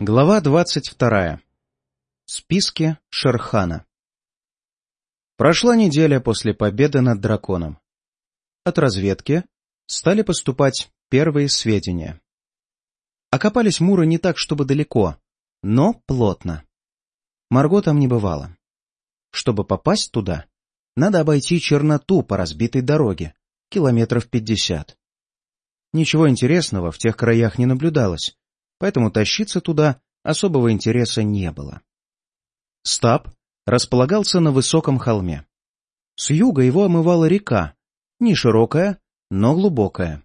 Глава двадцать вторая. Списки Шерхана. Прошла неделя после победы над драконом. От разведки стали поступать первые сведения. Окопались муры не так, чтобы далеко, но плотно. Марго там не бывало. Чтобы попасть туда, надо обойти черноту по разбитой дороге, километров пятьдесят. Ничего интересного в тех краях не наблюдалось, поэтому тащиться туда особого интереса не было. Стаб располагался на высоком холме. С юга его омывала река, не широкая, но глубокая.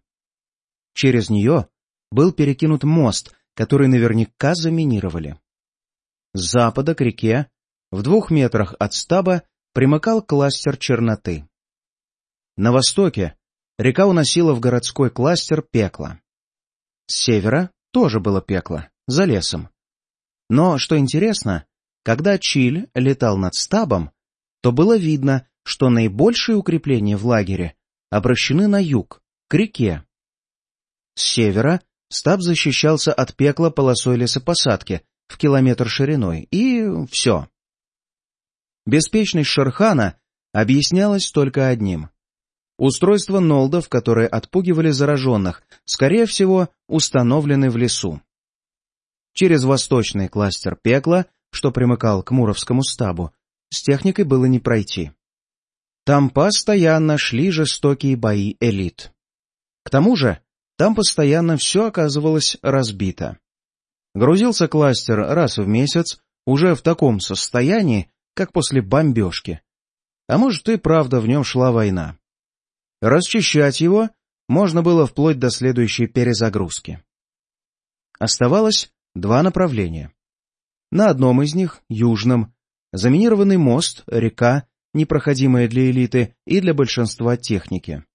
Через нее был перекинут мост, который наверняка заминировали. С запада к реке, в двух метрах от стаба, примыкал кластер черноты. На востоке река уносила в городской кластер пекло. С севера тоже было пекло, за лесом. Но, что интересно, когда Чиль летал над стабом, то было видно, что наибольшие укрепления в лагере обращены на юг, к реке. С севера стаб защищался от пекла полосой лесопосадки в километр шириной, и все. Беспечность Шерхана объяснялась только одним. Устройства нолдов, которые отпугивали зараженных, скорее всего, установлены в лесу. Через восточный кластер пекла, что примыкал к Муровскому стабу, с техникой было не пройти. Там постоянно шли жестокие бои элит. К тому же, там постоянно все оказывалось разбито. Грузился кластер раз в месяц, уже в таком состоянии, как после бомбежки. А может, и правда в нем шла война. Расчищать его можно было вплоть до следующей перезагрузки. Оставалось два направления. На одном из них, южном, заминированный мост, река, непроходимая для элиты и для большинства техники.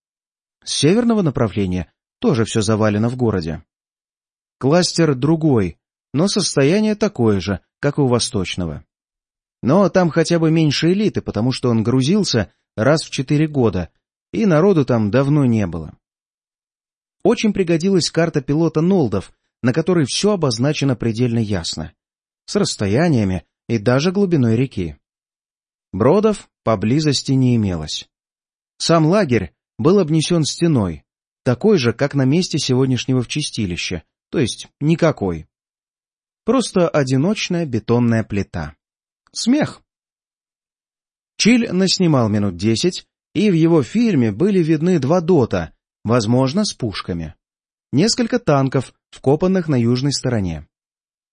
С северного направления тоже все завалено в городе. Кластер другой, но состояние такое же, как и у восточного. Но там хотя бы меньше элиты, потому что он грузился раз в четыре года, и народу там давно не было. Очень пригодилась карта пилота Нолдов, на которой все обозначено предельно ясно, с расстояниями и даже глубиной реки. Бродов поблизости не имелось. Сам лагерь был обнесен стеной, такой же, как на месте сегодняшнего в чистилище, то есть никакой. Просто одиночная бетонная плита. Смех. Чиль наснимал минут десять, и в его фильме были видны два дота, возможно, с пушками. Несколько танков, вкопанных на южной стороне.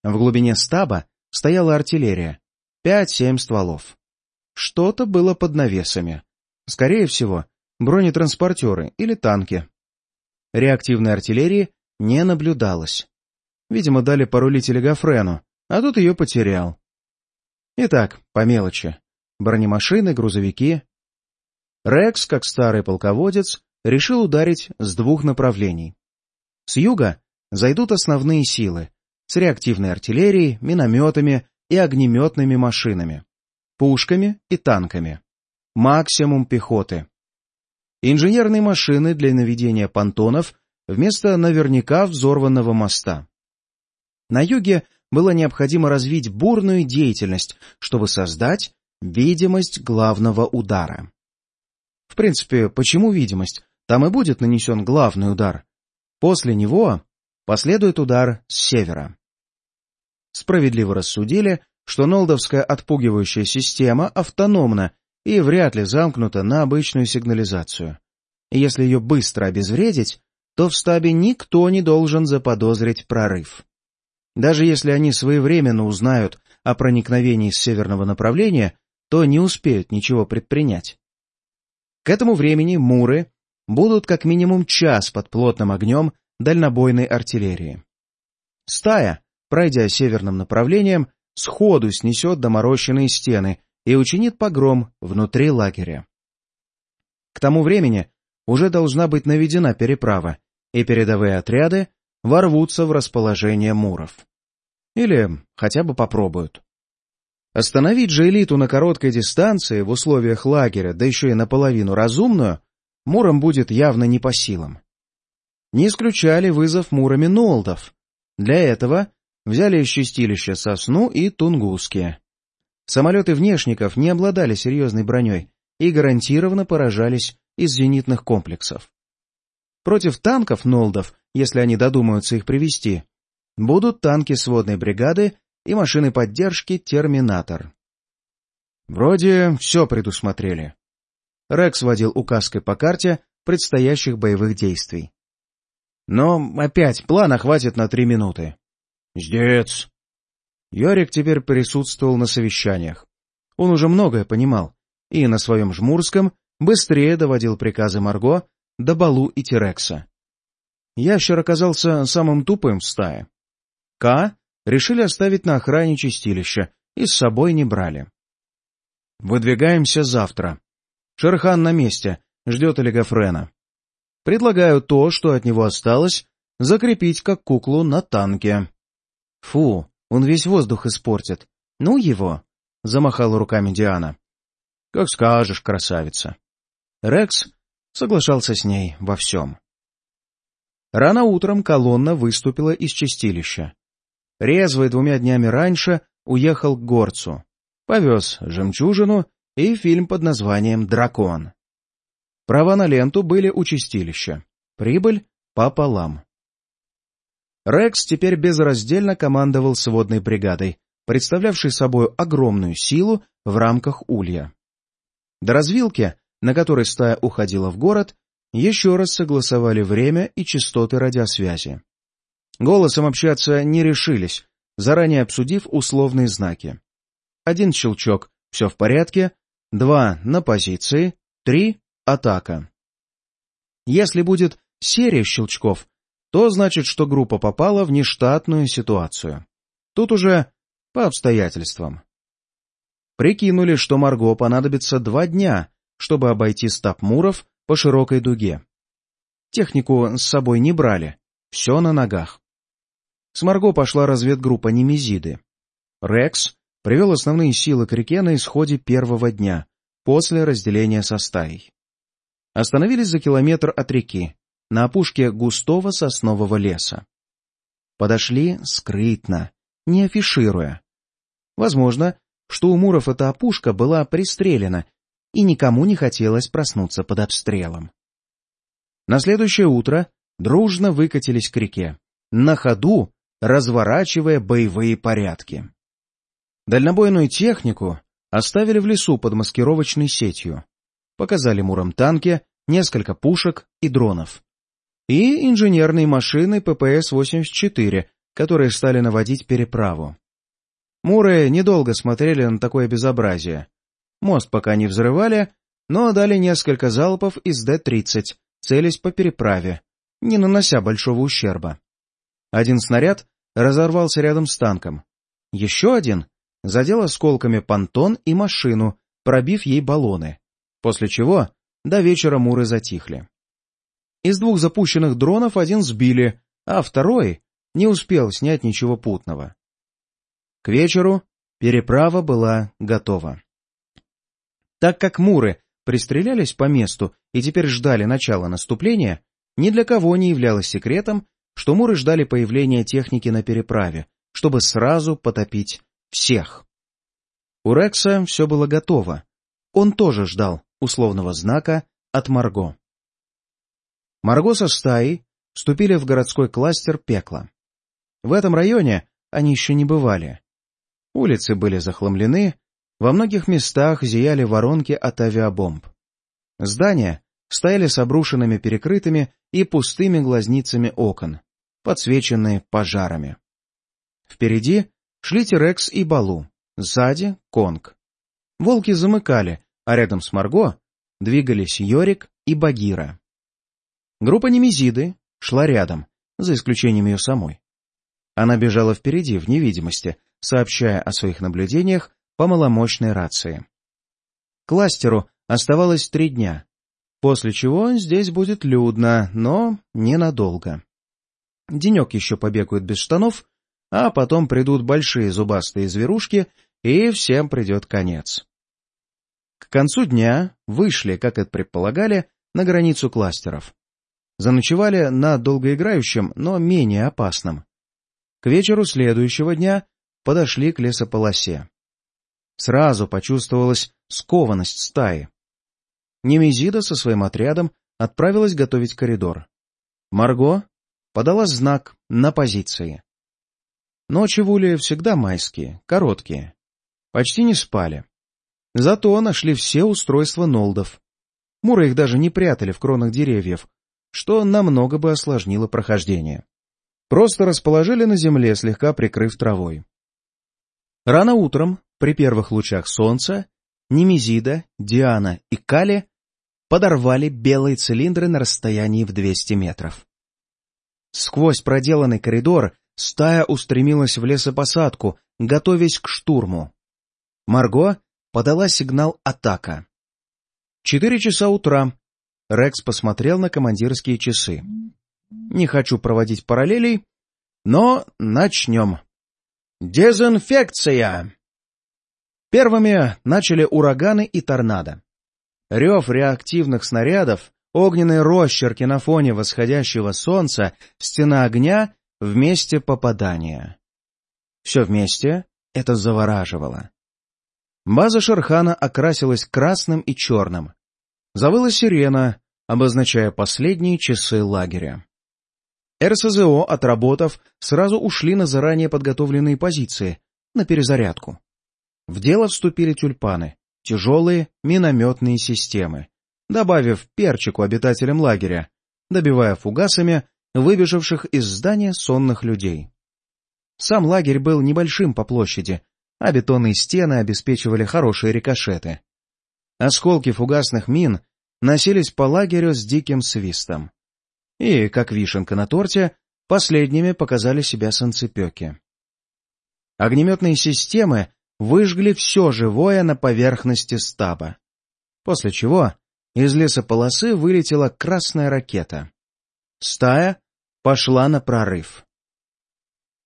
В глубине стаба стояла артиллерия, пять-семь стволов. Что-то было под навесами. Скорее всего, бронетранспортеры или танки. Реактивной артиллерии не наблюдалось. Видимо, дали порулить Гафрену, а тут ее потерял. Итак, по мелочи. Бронемашины, грузовики, Рекс, как старый полководец, решил ударить с двух направлений. С юга зайдут основные силы с реактивной артиллерией, минометами и огнеметными машинами, пушками и танками. Максимум пехоты. Инженерные машины для наведения понтонов вместо наверняка взорванного моста. На юге было необходимо развить бурную деятельность, чтобы создать видимость главного удара. В принципе, почему видимость? Там и будет нанесен главный удар. После него последует удар с севера. Справедливо рассудили, что нолдовская отпугивающая система автономна и вряд ли замкнута на обычную сигнализацию. Если ее быстро обезвредить, то в стабе никто не должен заподозрить прорыв. Даже если они своевременно узнают о проникновении с северного направления, то не успеют ничего предпринять. К этому времени муры будут как минимум час под плотным огнем дальнобойной артиллерии. Стая, пройдя северным направлением, сходу снесет доморощенные стены и учинит погром внутри лагеря. К тому времени уже должна быть наведена переправа, и передовые отряды ворвутся в расположение муров. Или хотя бы попробуют. Остановить же элиту на короткой дистанции в условиях лагеря, да еще и наполовину разумную, Муром будет явно не по силам. Не исключали вызов Мурами Нолдов. Для этого взяли из чистилища Сосну и Тунгуски. Самолеты внешников не обладали серьезной броней и гарантированно поражались из зенитных комплексов. Против танков Нолдов, если они додумаются их привести, будут танки сводной бригады и машины поддержки «Терминатор». Вроде все предусмотрели. Рекс водил указкой по карте предстоящих боевых действий. Но опять плана хватит на три минуты. «Здец!» Йорик теперь присутствовал на совещаниях. Он уже многое понимал, и на своем жмурском быстрее доводил приказы Марго до Балу и Терекса. Ящер оказался самым тупым в стае. К решили оставить на охране чистилища и с собой не брали. «Выдвигаемся завтра. Шерхан на месте, ждет Олега Френа. Предлагаю то, что от него осталось, закрепить как куклу на танке». «Фу, он весь воздух испортит. Ну его!» — замахала руками Диана. «Как скажешь, красавица». Рекс соглашался с ней во всем. Рано утром колонна выступила из чистилища. Резвый двумя днями раньше уехал к горцу, повез жемчужину и фильм под названием «Дракон». Права на ленту были у чистилища. Прибыль пополам. Рекс теперь безраздельно командовал сводной бригадой, представлявшей собой огромную силу в рамках улья. До развилки, на которой стая уходила в город, еще раз согласовали время и частоты радиосвязи. Голосом общаться не решились, заранее обсудив условные знаки. Один щелчок — все в порядке, два — на позиции, три — атака. Если будет серия щелчков, то значит, что группа попала в нештатную ситуацию. Тут уже по обстоятельствам. Прикинули, что Марго понадобится два дня, чтобы обойти стаб Муров по широкой дуге. Технику с собой не брали, все на ногах. С Марго пошла разведгруппа Немезиды. Рекс привел основные силы к реке на исходе первого дня, после разделения со стаей. Остановились за километр от реки, на опушке густого соснового леса. Подошли скрытно, не афишируя. Возможно, что у Муров эта опушка была пристрелена, и никому не хотелось проснуться под обстрелом. На следующее утро дружно выкатились к реке, на ходу разворачивая боевые порядки. Дальнобойную технику оставили в лесу под маскировочной сетью. Показали Мурам танки, несколько пушек и дронов и инженерные машины ППС-84, которые стали наводить переправу. Муры недолго смотрели на такое безобразие. Мост пока не взрывали, но дали несколько залпов из Д-30, целясь по переправе, не нанося большого ущерба. Один снаряд разорвался рядом с танком. Еще один задел осколками понтон и машину, пробив ей баллоны, после чего до вечера муры затихли. Из двух запущенных дронов один сбили, а второй не успел снять ничего путного. К вечеру переправа была готова. Так как муры пристрелялись по месту и теперь ждали начала наступления, ни для кого не являлось секретом, что муры ждали появления техники на переправе, чтобы сразу потопить всех. У Рекса все было готово. Он тоже ждал условного знака от Марго. Марго со стаей вступили в городской кластер пекла. В этом районе они еще не бывали. Улицы были захламлены, во многих местах зияли воронки от авиабомб. Здания стояли с обрушенными перекрытыми и пустыми глазницами окон, подсвеченные пожарами. Впереди шли Терекс и Балу, сзади — Конг. Волки замыкали, а рядом с Марго двигались Йорик и Багира. Группа Немезиды шла рядом, за исключением ее самой. Она бежала впереди, в невидимости, сообщая о своих наблюдениях по маломощной рации. Кластеру оставалось три дня, после чего здесь будет людно, но ненадолго. Денек еще побегают без штанов, а потом придут большие зубастые зверушки, и всем придет конец. К концу дня вышли, как это предполагали, на границу кластеров. Заночевали на долгоиграющем, но менее опасном. к вечеру следующего дня подошли к лесополосе. Сразу почувствовалась скованность стаи. Немезида со своим отрядом отправилась готовить коридор. Марго подала знак на позиции. Ночи в Уле всегда майские, короткие. Почти не спали. Зато нашли все устройства нолдов. Муры их даже не прятали в кронах деревьев, что намного бы осложнило прохождение. Просто расположили на земле, слегка прикрыв травой. Рано утром, при первых лучах солнца, Немезида, Диана и Кали подорвали белые цилиндры на расстоянии в 200 метров. Сквозь проделанный коридор стая устремилась в лесопосадку, готовясь к штурму. Марго подала сигнал «Атака». Четыре часа утра. Рекс посмотрел на командирские часы. Не хочу проводить параллелей, но начнем. Дезинфекция! Первыми начали ураганы и торнадо. Рев реактивных снарядов, огненные росчерки на фоне восходящего солнца, стена огня в месте попадания. Все вместе это завораживало. База Шерхана окрасилась красным и черным. Завыла сирена, обозначая последние часы лагеря. РСЗО, отработав, сразу ушли на заранее подготовленные позиции, на перезарядку. В дело вступили тюльпаны, тяжелые минометные системы, добавив перчику обитателям лагеря, добивая фугасами выбежавших из здания сонных людей. Сам лагерь был небольшим по площади, а бетонные стены обеспечивали хорошие рикошеты. Осколки фугасных мин носились по лагерю с диким свистом. И, как вишенка на торте, последними показали себя санцепеки. Огнеметные системы выжгли все живое на поверхности стаба, после чего из лесополосы вылетела красная ракета. Стая пошла на прорыв.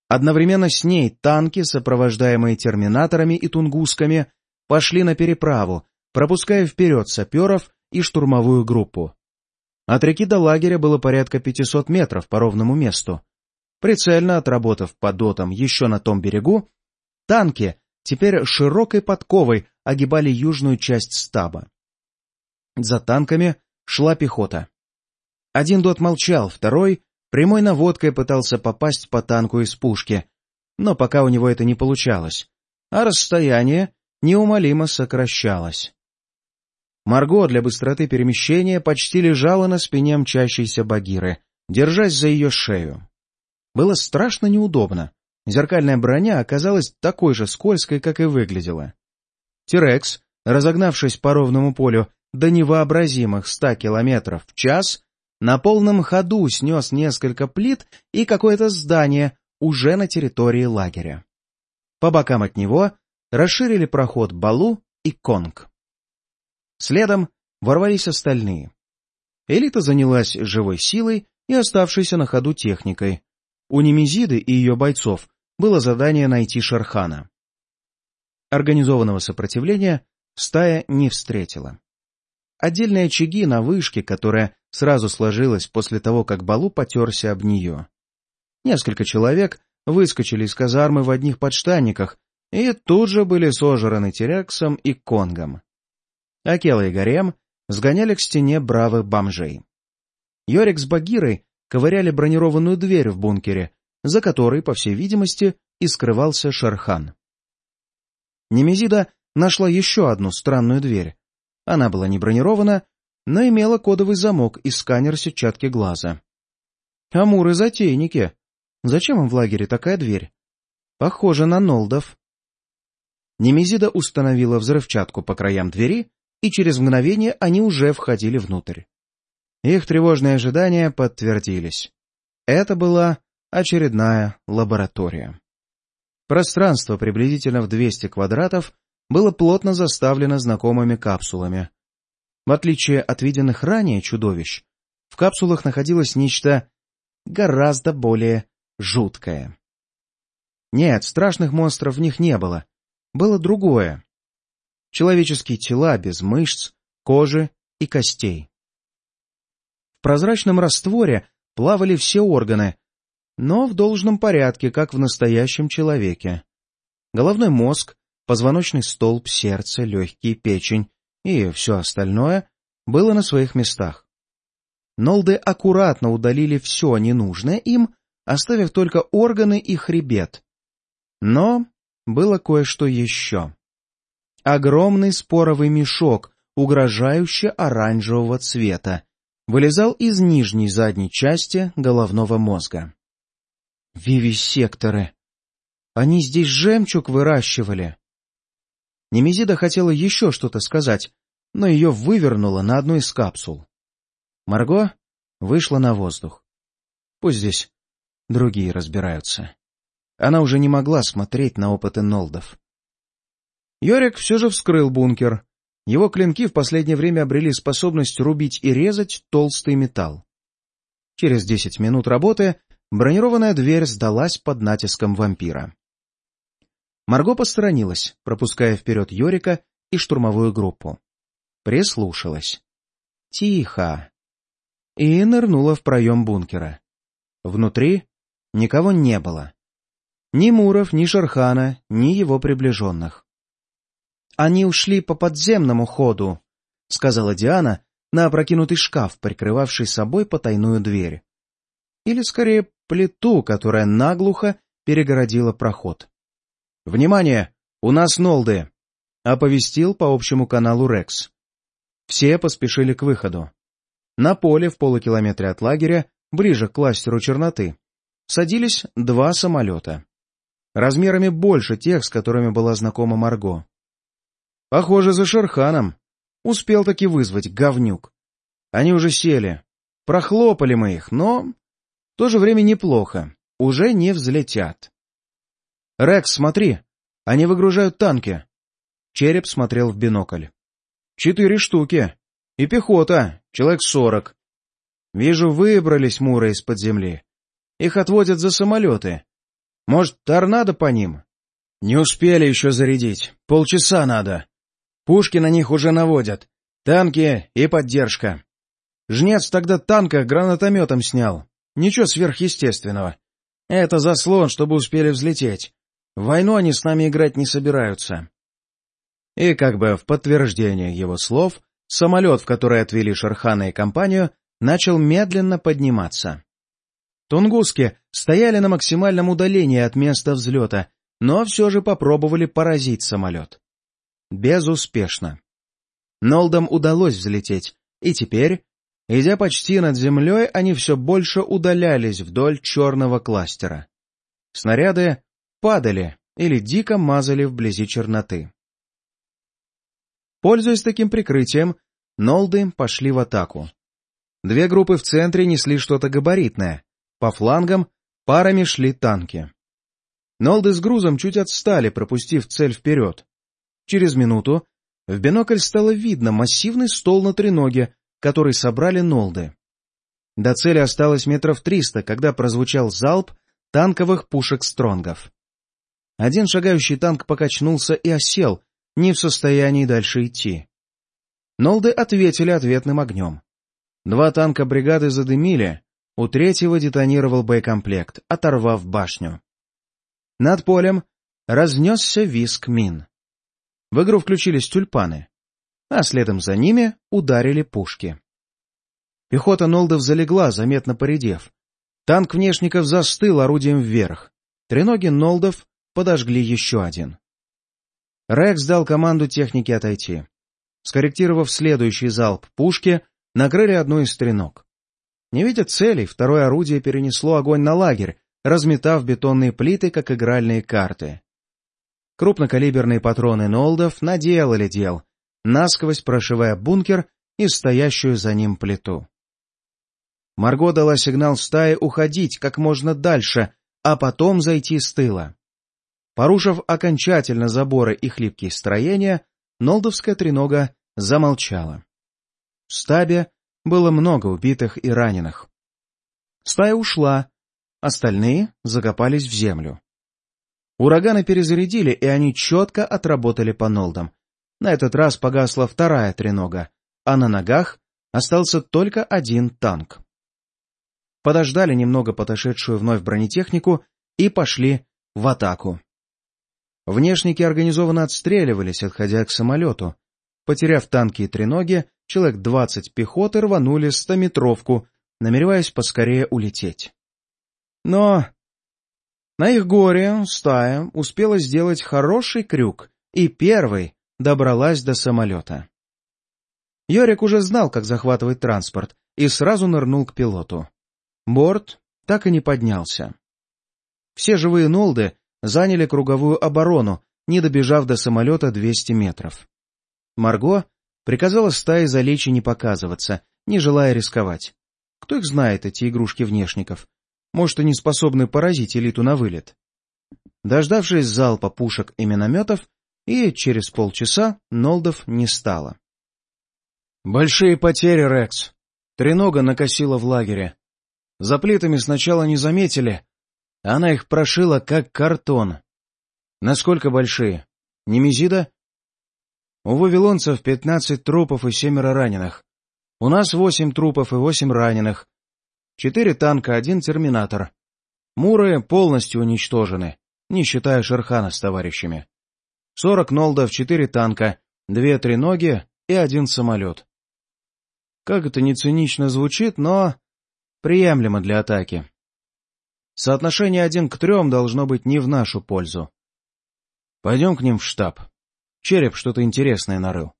Одновременно с ней танки, сопровождаемые терминаторами и тунгусками, пошли на переправу, пропуская вперед саперов и штурмовую группу. От реки до лагеря было порядка 500 метров по ровному месту. Прицельно отработав по дотам еще на том берегу, танки теперь широкой подковой огибали южную часть стаба. За танками шла пехота. Один дот молчал, второй Прямой наводкой пытался попасть по танку из пушки, но пока у него это не получалось, а расстояние неумолимо сокращалось. Марго для быстроты перемещения почти лежала на спине мчащейся Багиры, держась за ее шею. Было страшно неудобно. Зеркальная броня оказалась такой же скользкой, как и выглядела. Тирекс, разогнавшись по ровному полю до невообразимых ста километров в час, на полном ходу снес несколько плит и какое-то здание уже на территории лагеря. По бокам от него расширили проход Балу и Конг. Следом ворвались остальные. Элита занялась живой силой и оставшейся на ходу техникой. У Немезиды и ее бойцов было задание найти Шерхана. Организованного сопротивления стая не встретила. Отдельные очаги на вышке, которая сразу сложилась после того, как Балу потерся об нее. Несколько человек выскочили из казармы в одних подштанниках и тут же были сожраны Теряксом и Конгом. Акела и Гарем сгоняли к стене бравых бомжей. Йорик с Багирой ковыряли бронированную дверь в бункере, за которой, по всей видимости, и скрывался Шархан. Немезида нашла еще одну странную дверь, она была не бронирована, но имела кодовый замок и сканер сетчатки глаза. Амуры-затейники. Зачем им в лагере такая дверь? Похоже на Нолдов. Немезида установила взрывчатку по краям двери, и через мгновение они уже входили внутрь. Их тревожные ожидания подтвердились. Это была очередная лаборатория. Пространство приблизительно в 200 квадратов было плотно заставлено знакомыми капсулами. В отличие от виденных ранее чудовищ, в капсулах находилось нечто гораздо более жуткое. Нет, страшных монстров в них не было. Было другое. Человеческие тела без мышц, кожи и костей. В прозрачном растворе плавали все органы, но в должном порядке, как в настоящем человеке. Головной мозг, позвоночный столб, сердце, легкие, печень и все остальное было на своих местах. Нолды аккуратно удалили все ненужное им, оставив только органы и хребет. Но было кое-что еще. Огромный споровый мешок, угрожающе оранжевого цвета, вылезал из нижней задней части головного мозга. Вивисекторы! Они здесь жемчуг выращивали. Немезида хотела еще что-то сказать, но ее вывернуло на одну из капсул. Марго вышла на воздух. Пусть здесь другие разбираются. Она уже не могла смотреть на опыты Нолдов. Йорик все же вскрыл бункер. Его клинки в последнее время обрели способность рубить и резать толстый металл. Через десять минут работы бронированная дверь сдалась под натиском вампира. Марго посторонилась, пропуская вперед Йорика и штурмовую группу. Прислушалась. Тихо. И нырнула в проем бункера. Внутри никого не было. Ни Муров, ни Шархана, ни его приближенных. «Они ушли по подземному ходу», — сказала Диана на опрокинутый шкаф, прикрывавший собой потайную дверь. Или, скорее, плиту, которая наглухо перегородила проход. «Внимание! У нас Нолды!» — оповестил по общему каналу Рекс. Все поспешили к выходу. На поле в полукилометре от лагеря, ближе к кластеру черноты, садились два самолета. Размерами больше тех, с которыми была знакома Марго. Похоже, за Шерханом. Успел таки вызвать говнюк. Они уже сели. Прохлопали мы их, но... В то же время неплохо. Уже не взлетят. «Рекс, смотри! Они выгружают танки!» Череп смотрел в бинокль. «Четыре штуки. И пехота. Человек сорок. Вижу, выбрались муры из-под земли. Их отводят за самолеты. Может, торнадо по ним? Не успели еще зарядить. Полчаса надо. Пушки на них уже наводят. Танки и поддержка. Жнец тогда танка гранатометом снял. Ничего сверхъестественного. Это заслон, чтобы успели взлететь. В войну они с нами играть не собираются. И как бы в подтверждение его слов, самолет, в который отвели Шерхана и компанию, начал медленно подниматься. Тунгуски стояли на максимальном удалении от места взлета, но все же попробовали поразить самолет. Безуспешно. Нолдам удалось взлететь, и теперь, идя почти над землей, они все больше удалялись вдоль черного кластера. Снаряды падали или дико мазали вблизи черноты. Пользуясь таким прикрытием, Нолды пошли в атаку. Две группы в центре несли что-то габаритное. По флангам парами шли танки. Нолды с грузом чуть отстали, пропустив цель вперед. Через минуту в бинокль стало видно массивный стол на треноге, который собрали Нолды. До цели осталось метров триста, когда прозвучал залп танковых пушек Стронгов. Один шагающий танк покачнулся и осел, не в состоянии дальше идти. Нолды ответили ответным огнем. Два танка бригады задымили, у третьего детонировал боекомплект, оторвав башню. Над полем разнесся виск мин. В игру включились тюльпаны, а следом за ними ударили пушки. Пехота Нолдов залегла, заметно поредев. Танк внешников застыл орудием вверх. Треноги Нолдов подожгли еще один. Рекс дал команду технике отойти. Скорректировав следующий залп пушки, накрыли одну из треног. Не видя целей, второе орудие перенесло огонь на лагерь, разметав бетонные плиты, как игральные карты. Крупнокалиберные патроны Нолдов наделали дел, насквозь прошивая бункер и стоящую за ним плиту. Марго дала сигнал стае уходить как можно дальше, а потом зайти с тыла. Порушив окончательно заборы и хлипкие строения, Нолдовская тренога замолчала. В стабе было много убитых и раненых. Стая ушла, остальные закопались в землю. Ураганы перезарядили, и они четко отработали по нолдам. На этот раз погасла вторая тренога, а на ногах остался только один танк. подождали немного подошедшую вновь бронетехнику и пошли в атаку. Внешники организованно отстреливались, отходя к самолету. Потеряв танки и треноги, человек двадцать пехоты рванули стометровку, намереваясь поскорее улететь. Но на их горе стая успела сделать хороший крюк и первой добралась до самолета. Йорик уже знал, как захватывать транспорт, и сразу нырнул к пилоту. Борт так и не поднялся. Все живые Нолды заняли круговую оборону, не добежав до самолета 200 метров. Марго приказала стае залечь и не показываться, не желая рисковать. Кто их знает, эти игрушки внешников? Может, они способны поразить элиту на вылет. Дождавшись залпа пушек и минометов, и через полчаса Нолдов не стало. «Большие потери, Рекс. Тренога накосила в лагере. За плитами сначала не заметили, она их прошила, как картон. Насколько большие? Немезида? У вавилонцев пятнадцать трупов и семеро раненых. У нас восемь трупов и восемь раненых. Четыре танка, один терминатор. Муры полностью уничтожены, не считая Шерхана с товарищами. Сорок нолдов, четыре танка, две треноги и один самолет. Как это не цинично звучит, но приемлемо для атаки. Соотношение один к трем должно быть не в нашу пользу. Пойдем к ним в штаб. Череп что-то интересное нарыл.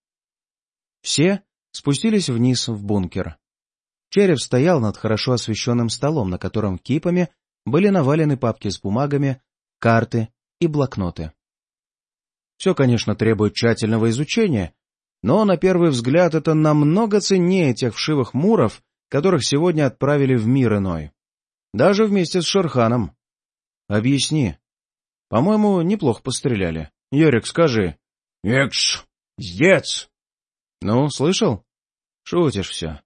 Все спустились вниз в бункер. Череп стоял над хорошо освещенным столом, на котором кипами были навалены папки с бумагами, карты и блокноты. Все, конечно, требует тщательного изучения, но на первый взгляд это намного ценнее тех вшивых муров, которых сегодня отправили в мир иной. Даже вместе с Шерханом. Объясни. По-моему, неплохо постреляли. Йорик, скажи. Экш, здец. Ну, слышал? Шутишь все.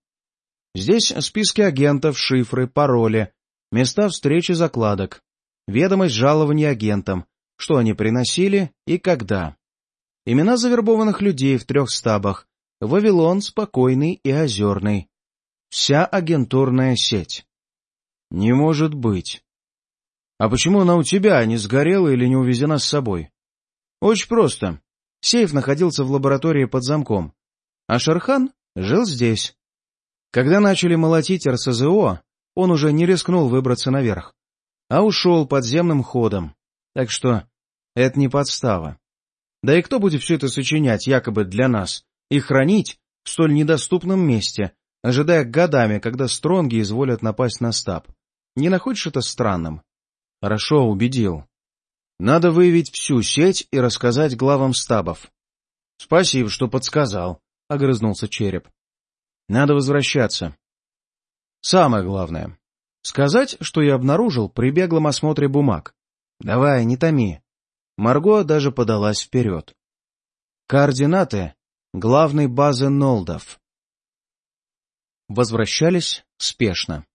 Здесь списки агентов, шифры, пароли, места встречи закладок, ведомость жалований агентам, что они приносили и когда. Имена завербованных людей в трех стабах. Вавилон, Спокойный и Озерный. Вся агентурная сеть. «Не может быть. А почему она у тебя, а не сгорела или не увезена с собой?» «Очень просто. Сейф находился в лаборатории под замком, а Шархан жил здесь. Когда начали молотить РСЗО, он уже не рискнул выбраться наверх, а ушел подземным ходом. Так что это не подстава. Да и кто будет все это сочинять якобы для нас и хранить в столь недоступном месте, ожидая годами, когда стронги изволят напасть на стаб? Не находишь это странным? Хорошо, убедил. Надо выявить всю сеть и рассказать главам стабов. Спасибо, что подсказал, — огрызнулся череп. Надо возвращаться. Самое главное — сказать, что я обнаружил при беглом осмотре бумаг. Давай, не томи. Марго даже подалась вперед. Координаты главной базы Нолдов. Возвращались спешно.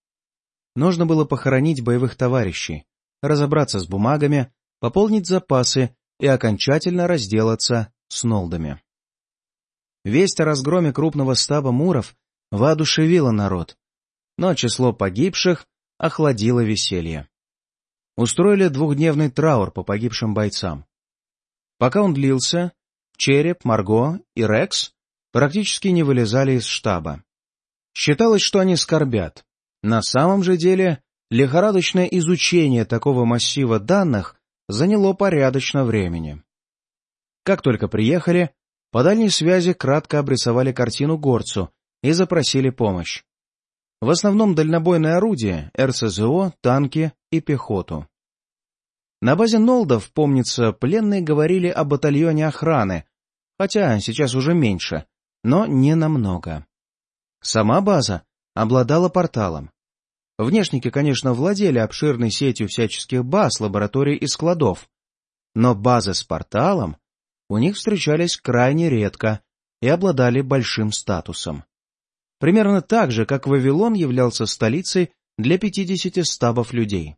Нужно было похоронить боевых товарищей, разобраться с бумагами, пополнить запасы и окончательно разделаться с Нолдами. Весть о разгроме крупного стаба муров воодушевила народ, но число погибших охладило веселье. Устроили двухдневный траур по погибшим бойцам. Пока он длился, Череп, Марго и Рекс практически не вылезали из штаба. Считалось, что они скорбят, на самом же деле, лихорадочное изучение такого массива данных заняло порядочно времени. Как только приехали, по дальней связи кратко обрисовали картину горцу и запросили помощь. В основном дальнобойное орудие, РСЗО, танки и пехоту. На базе Нолдов, помнится, пленные говорили о батальоне охраны, хотя сейчас уже меньше, но не намного. Сама база обладала порталом. Внешники, конечно, владели обширной сетью всяческих баз, лабораторий и складов, но базы с порталом у них встречались крайне редко и обладали большим статусом. Примерно так же, как Вавилон являлся столицей для 50 стабов людей.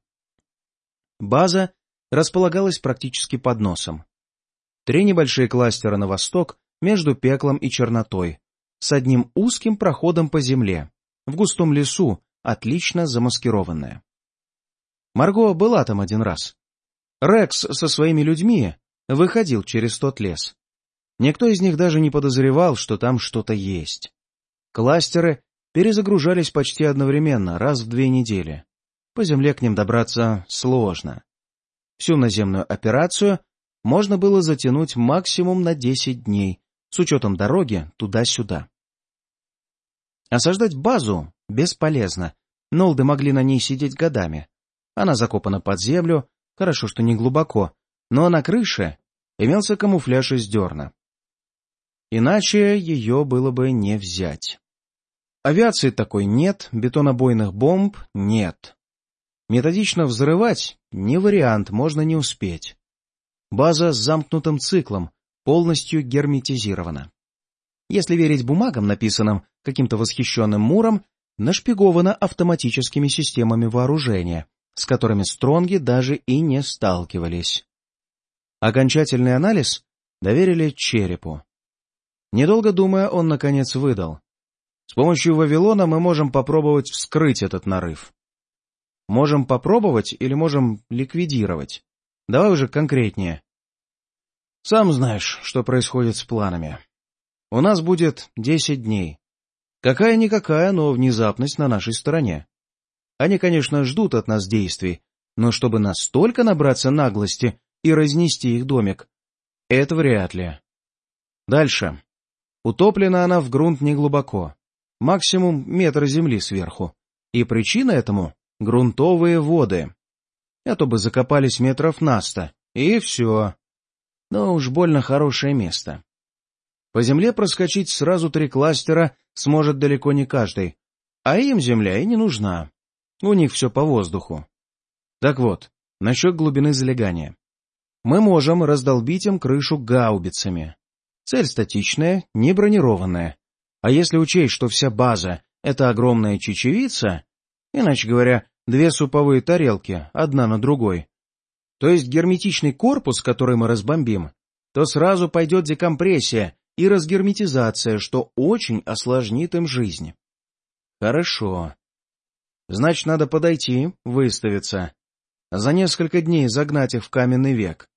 База располагалась практически под носом. Три небольшие кластера на восток между пеклом и чернотой, с одним узким проходом по земле, в густом лесу, отлично замаскированная. Марго была там один раз. Рекс со своими людьми выходил через тот лес. Никто из них даже не подозревал, что там что-то есть. Кластеры перезагружались почти одновременно, раз в две недели. По земле к ним добраться сложно. Всю наземную операцию можно было затянуть максимум на 10 дней, с учетом дороги туда-сюда. Осаждать базу бесполезно. Нолды могли на ней сидеть годами. Она закопана под землю, хорошо, что не глубоко, но на крыше имелся камуфляж из дерна. Иначе ее было бы не взять. Авиации такой нет, бетонобойных бомб нет. Методично взрывать — не вариант, можно не успеть. База с замкнутым циклом, полностью герметизирована. Если верить бумагам, написанным каким-то восхищенным Муром, нашпигована автоматическими системами вооружения, с которыми Стронги даже и не сталкивались. Окончательный анализ доверили черепу. Недолго думая, он, наконец, выдал. С помощью Вавилона мы можем попробовать вскрыть этот нарыв. Можем попробовать или можем ликвидировать? Давай уже конкретнее. Сам знаешь, что происходит с планами. У нас будет десять дней. Какая-никакая, но внезапность на нашей стороне. Они, конечно, ждут от нас действий, но чтобы настолько набраться наглости и разнести их домик, это вряд ли. Дальше. Утоплена она в грунт неглубоко, максимум метр земли сверху. И причина этому — грунтовые воды. А то бы закопались метров на сто, и все. Но уж больно хорошее место. По земле проскочить сразу три кластера сможет далеко не каждый, а им земля и не нужна. У них все по воздуху. Так вот, насчет глубины залегания. Мы можем раздолбить им крышу гаубицами. Цель статичная, не бронированная. А если учесть, что вся база — это огромная чечевица, иначе говоря, две суповые тарелки, одна на другой, то есть герметичный корпус, который мы разбомбим, то сразу пойдет декомпрессия и разгерметизация, что очень осложнит им жизнь. Хорошо. Значит, надо подойти, выставиться. За несколько дней загнать их в каменный век.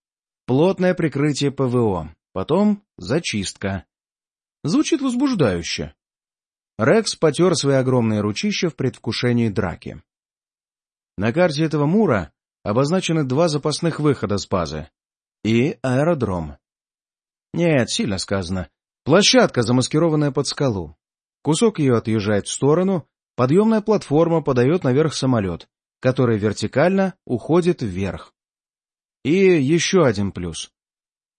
Плотное прикрытие ПВО. Потом зачистка. Звучит возбуждающе. Рекс потер свои огромные ручища в предвкушении драки. На карте этого Мура обозначены два запасных выхода с базы и аэродром. Нет, сильно сказано. Площадка, замаскированная под скалу. Кусок ее отъезжает в сторону, подъемная платформа подает наверх самолет, который вертикально уходит вверх. И еще один плюс.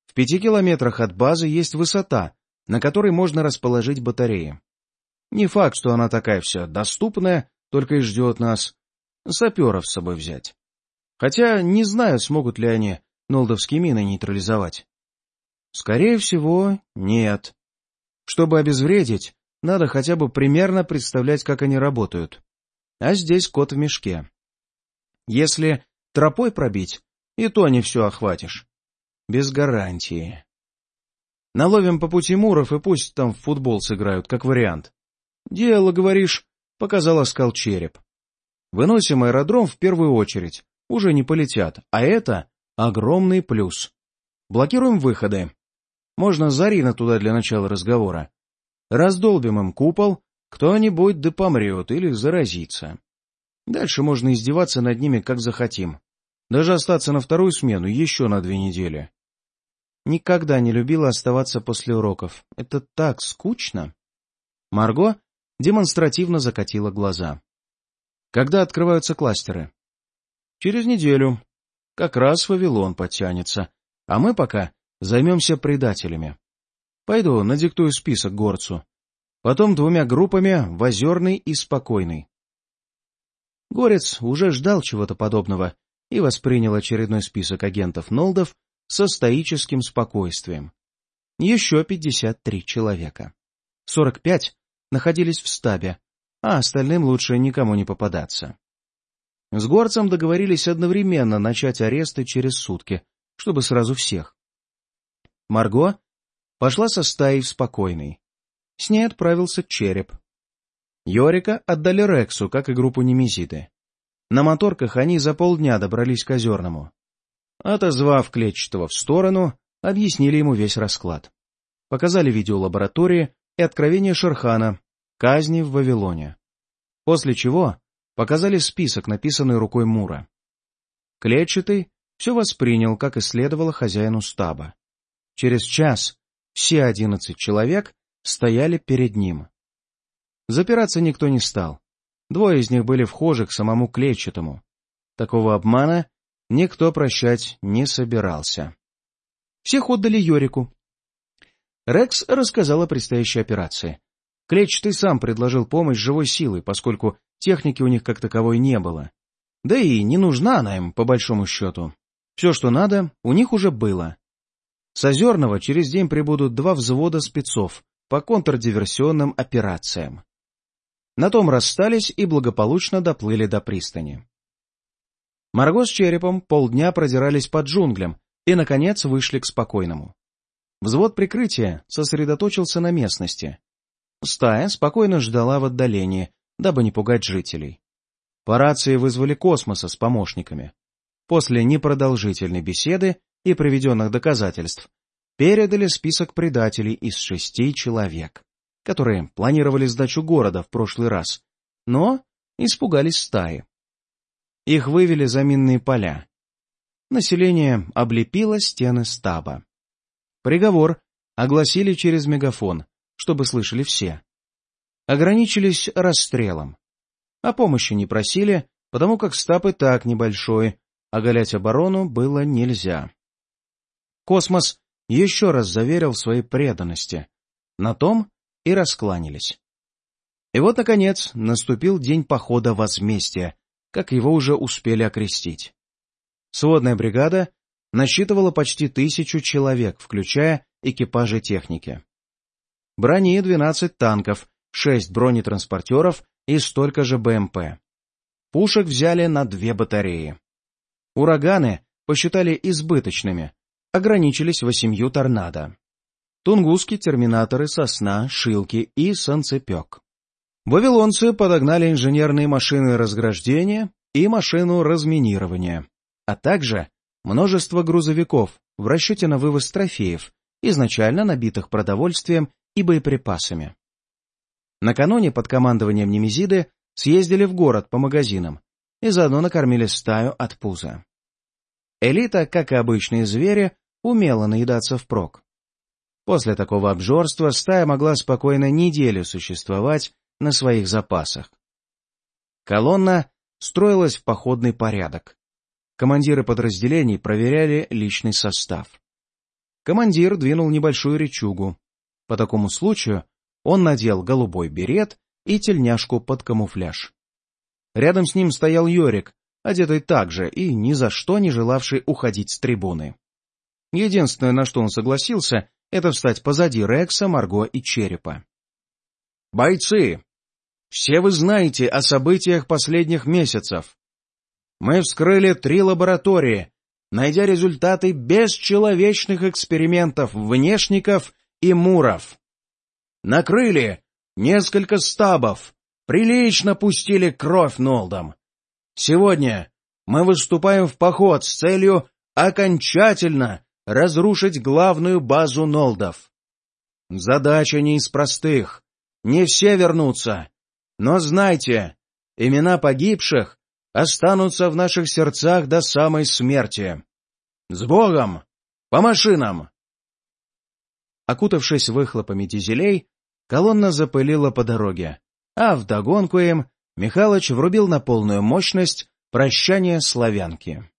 В пяти километрах от базы есть высота, на которой можно расположить батареи. Не факт, что она такая вся доступная, только и ждет нас. Саперов с собой взять. Хотя не знаю, смогут ли они нолдовские мины нейтрализовать. Скорее всего, нет. Чтобы обезвредить, надо хотя бы примерно представлять, как они работают. А здесь кот в мешке. Если тропой пробить, и то не все охватишь. Без гарантии. Наловим по пути муров, и пусть там в футбол сыграют, как вариант. Дело, говоришь, показал оскал череп. Выносим аэродром в первую очередь. Уже не полетят, а это огромный плюс. Блокируем выходы. Можно Зарина туда для начала разговора. Раздолбим им купол, кто-нибудь да помрет или заразится. Дальше можно издеваться над ними, как захотим. Даже остаться на вторую смену еще на две недели. Никогда не любила оставаться после уроков. Это так скучно. Марго демонстративно закатила глаза. Когда открываются кластеры? Через неделю. Как раз Вавилон подтянется. А мы пока Займемся предателями. Пойду, надиктую список горцу. Потом двумя группами в Озерный и Спокойный. Горец уже ждал чего-то подобного и воспринял очередной список агентов Нолдов со стоическим спокойствием. Еще 53 человека. 45 находились в стабе, а остальным лучше никому не попадаться. С горцем договорились одновременно начать аресты через сутки, чтобы сразу всех. Марго пошла со стаей в спокойный. С ней отправился череп. Йорика отдали Рексу, как и группу Немезиды. На моторках они за полдня добрались к Озерному. Отозвав Клетчатого в сторону, объяснили ему весь расклад. Показали видео лаборатории и откровение Шерхана, казни в Вавилоне. После чего показали список, написанный рукой Мура. Клетчатый все воспринял, как и следовало хозяину стаба. Через час все одиннадцать человек стояли перед ним. Запираться никто не стал. Двое из них были вхожи к самому клетчатому. Такого обмана никто прощать не собирался. Всех отдали Йорику. Рекс рассказал о предстоящей операции. Клетчатый сам предложил помощь живой силой, поскольку техники у них как таковой не было. Да и не нужна она им, по большому счету. Все, что надо, у них уже было. С Озерного через день прибудут два взвода спецов по контрдиверсионным операциям. На том расстались и благополучно доплыли до пристани. Марго с Черепом полдня продирались по джунглям и, наконец, вышли к спокойному. Взвод прикрытия сосредоточился на местности. Стая спокойно ждала в отдалении, дабы не пугать жителей. По рации вызвали космоса с помощниками. После непродолжительной беседы и приведенных доказательств передали список предателей из шести человек которые планировали сдачу города в прошлый раз, но испугались стаи. Их вывели за минные поля. Население облепило стены стаба. Приговор огласили через мегафон, чтобы слышали все. Ограничились расстрелом. О помощи не просили, потому как стаб и так небольшой, оголять оборону было нельзя. Космос еще раз заверил в своей преданности. На том и раскланялись. И вот, наконец, наступил день похода возмездия, как его уже успели окрестить. Сводная бригада насчитывала почти тысячу человек, включая экипажи техники. Брони 12 танков, 6 бронетранспортеров и столько же БМП. Пушек взяли на две батареи. Ураганы посчитали избыточными, ограничились восемью торнадо. Тунгуски, терминаторы, сосна, шилки и санцепек. Вавилонцы подогнали инженерные машины разграждения и машину разминирования, а также множество грузовиков в расчете на вывоз трофеев, изначально набитых продовольствием и боеприпасами. Накануне под командованием Немезиды съездили в город по магазинам и заодно накормили стаю от пуза. Элита, как и обычные звери, умела наедаться впрок. После такого обжорства стая могла спокойно неделю существовать на своих запасах. Колонна строилась в походный порядок. Командиры подразделений проверяли личный состав. Командир двинул небольшую речугу. По такому случаю он надел голубой берет и тельняшку под камуфляж. Рядом с ним стоял Йорик, одетый так же и ни за что не желавший уходить с трибуны. Единственное, на что он согласился, это встать позади Рекса, Марго и Черепа. «Бойцы! Все вы знаете о событиях последних месяцев. Мы вскрыли три лаборатории, найдя результаты бесчеловечных экспериментов внешников и муров. Накрыли несколько стабов, прилично пустили кровь Нолдом. Сегодня мы выступаем в поход с целью окончательно разрушить главную базу Нолдов. Задача не из простых. Не все вернутся. Но знайте, имена погибших останутся в наших сердцах до самой смерти. С Богом! По машинам! Окутавшись выхлопами дизелей, колонна запылила по дороге, а вдогонку им Михалыч врубил на полную мощность прощание славянки.